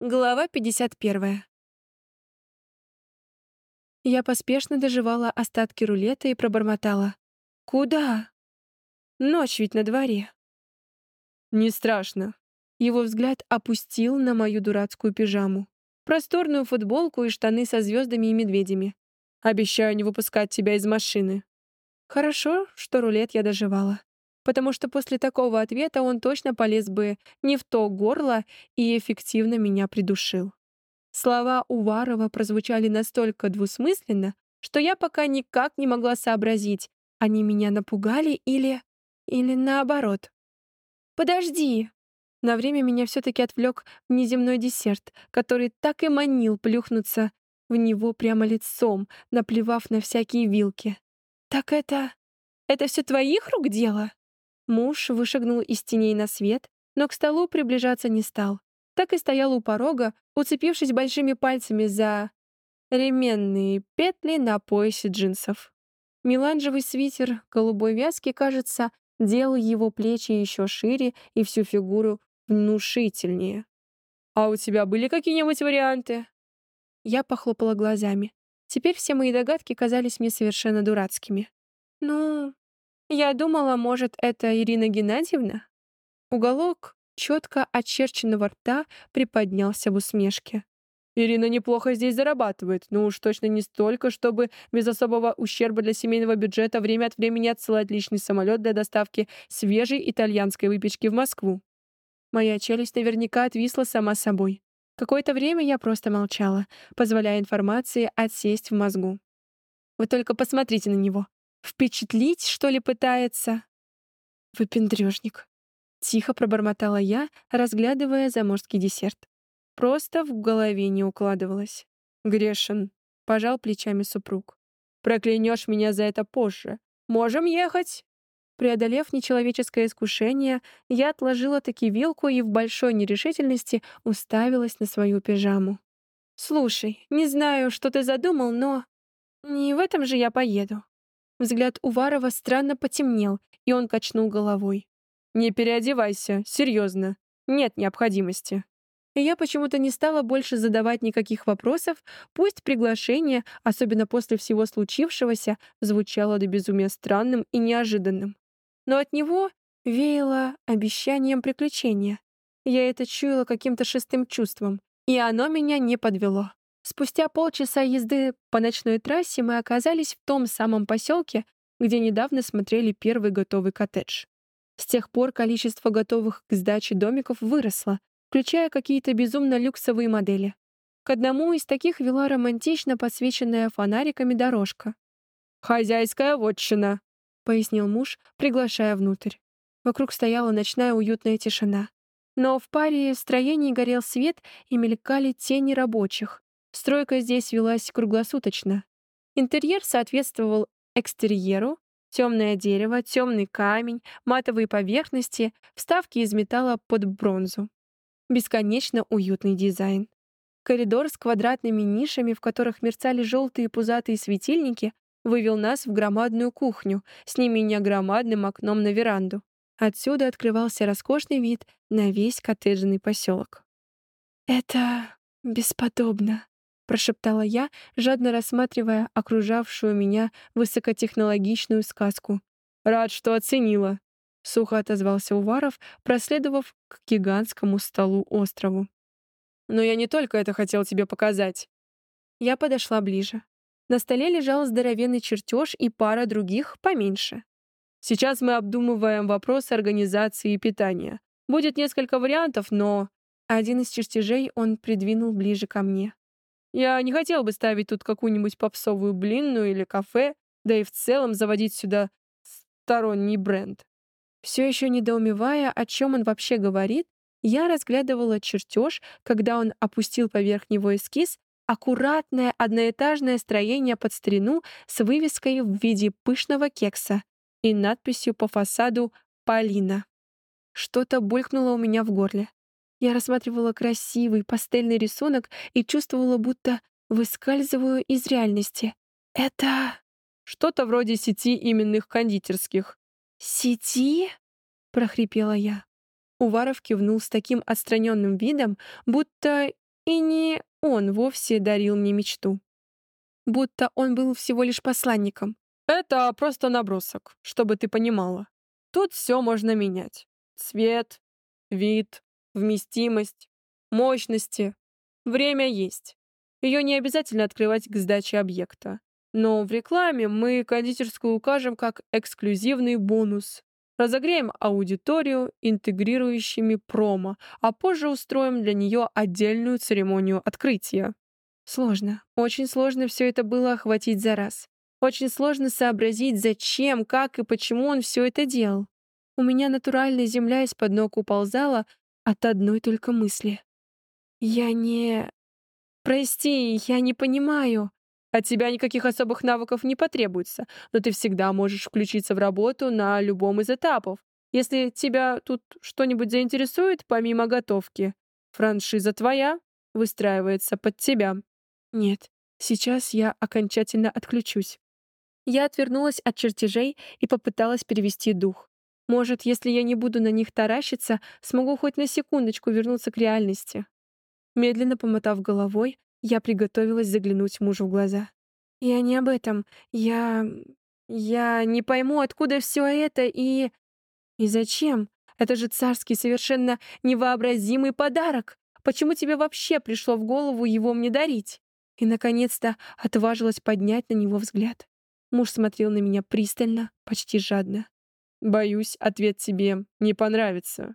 Глава 51. Я поспешно доживала остатки рулета и пробормотала. «Куда? Ночь ведь на дворе». «Не страшно». Его взгляд опустил на мою дурацкую пижаму. Просторную футболку и штаны со звездами и медведями. Обещаю не выпускать тебя из машины. Хорошо, что рулет я доживала потому что после такого ответа он точно полез бы не в то горло и эффективно меня придушил. Слова Уварова прозвучали настолько двусмысленно, что я пока никак не могла сообразить, они меня напугали или... или наоборот. «Подожди!» На время меня все-таки отвлек внеземной десерт, который так и манил плюхнуться в него прямо лицом, наплевав на всякие вилки. «Так это... это все твоих рук дело?» Муж вышагнул из теней на свет, но к столу приближаться не стал. Так и стоял у порога, уцепившись большими пальцами за ременные петли на поясе джинсов. Меланжевый свитер голубой вязки, кажется, делал его плечи еще шире и всю фигуру внушительнее. «А у тебя были какие-нибудь варианты?» Я похлопала глазами. Теперь все мои догадки казались мне совершенно дурацкими. «Ну, я думала, может, это Ирина Геннадьевна? Уголок четко очерченного рта приподнялся в усмешке. Ирина неплохо здесь зарабатывает, но уж точно не столько, чтобы без особого ущерба для семейного бюджета время от времени отсылать личный самолет для доставки свежей итальянской выпечки в Москву. Моя челюсть наверняка отвисла сама собой. Какое-то время я просто молчала, позволяя информации отсесть в мозгу. Вы только посмотрите на него. Впечатлить, что ли, пытается? Выпендрёжник. Тихо пробормотала я, разглядывая заморский десерт. Просто в голове не укладывалось. Грешен. Пожал плечами супруг. Проклянешь меня за это позже. Можем ехать. Преодолев нечеловеческое искушение, я отложила таки вилку и в большой нерешительности уставилась на свою пижаму. «Слушай, не знаю, что ты задумал, но... Не в этом же я поеду. Взгляд Уварова странно потемнел, и он качнул головой. «Не переодевайся, серьезно. Нет необходимости». Я почему-то не стала больше задавать никаких вопросов, пусть приглашение, особенно после всего случившегося, звучало до безумия странным и неожиданным. Но от него веяло обещанием приключения. Я это чуяла каким-то шестым чувством, и оно меня не подвело. Спустя полчаса езды по ночной трассе мы оказались в том самом поселке, где недавно смотрели первый готовый коттедж. С тех пор количество готовых к сдаче домиков выросло, включая какие-то безумно люксовые модели. К одному из таких вела романтично подсвеченная фонариками дорожка. «Хозяйская вотчина», — пояснил муж, приглашая внутрь. Вокруг стояла ночная уютная тишина. Но в паре строений горел свет и мелькали тени рабочих. Стройка здесь велась круглосуточно. Интерьер соответствовал экстерьеру, темное дерево, темный камень, матовые поверхности, вставки из металла под бронзу. Бесконечно уютный дизайн. Коридор с квадратными нишами, в которых мерцали желтые пузатые светильники, вывел нас в громадную кухню с не менее громадным окном на веранду. Отсюда открывался роскошный вид на весь коттеджный поселок. «Это бесподобно», прошептала я, жадно рассматривая окружавшую меня высокотехнологичную сказку. «Рад, что оценила», — сухо отозвался Уваров, проследовав к гигантскому столу-острову. «Но я не только это хотел тебе показать». Я подошла ближе. На столе лежал здоровенный чертеж и пара других поменьше. Сейчас мы обдумываем вопрос организации и питания. Будет несколько вариантов, но... Один из чертежей он придвинул ближе ко мне. Я не хотел бы ставить тут какую-нибудь попсовую блинную или кафе, да и в целом заводить сюда сторонний бренд. Все еще недоумевая, о чем он вообще говорит, я разглядывала чертеж, когда он опустил поверх него эскиз аккуратное одноэтажное строение под старину с вывеской в виде пышного кекса и надписью по фасаду «Полина». Что-то булькнуло у меня в горле. Я рассматривала красивый пастельный рисунок и чувствовала, будто выскальзываю из реальности. Это что-то вроде сети именных кондитерских. «Сети?» — прохрипела я. Уваров кивнул с таким отстраненным видом, будто И не он вовсе дарил мне мечту. Будто он был всего лишь посланником. Это просто набросок, чтобы ты понимала. Тут все можно менять. Цвет, вид, вместимость, мощности. Время есть. Ее не обязательно открывать к сдаче объекта. Но в рекламе мы кондитерскую укажем как эксклюзивный бонус. Разогреем аудиторию интегрирующими промо, а позже устроим для нее отдельную церемонию открытия. Сложно, очень сложно все это было охватить за раз. Очень сложно сообразить, зачем, как и почему он все это делал. У меня натуральная земля из-под ног уползала от одной только мысли. Я не... Прости, я не понимаю. От тебя никаких особых навыков не потребуется, но ты всегда можешь включиться в работу на любом из этапов. Если тебя тут что-нибудь заинтересует, помимо готовки, франшиза твоя выстраивается под тебя. Нет, сейчас я окончательно отключусь. Я отвернулась от чертежей и попыталась перевести дух. Может, если я не буду на них таращиться, смогу хоть на секундочку вернуться к реальности. Медленно помотав головой, я приготовилась заглянуть мужу в глаза. «Я не об этом. Я... я не пойму, откуда все это и... и зачем? Это же царский совершенно невообразимый подарок. Почему тебе вообще пришло в голову его мне дарить?» И, наконец-то, отважилась поднять на него взгляд. Муж смотрел на меня пристально, почти жадно. «Боюсь, ответ тебе не понравится.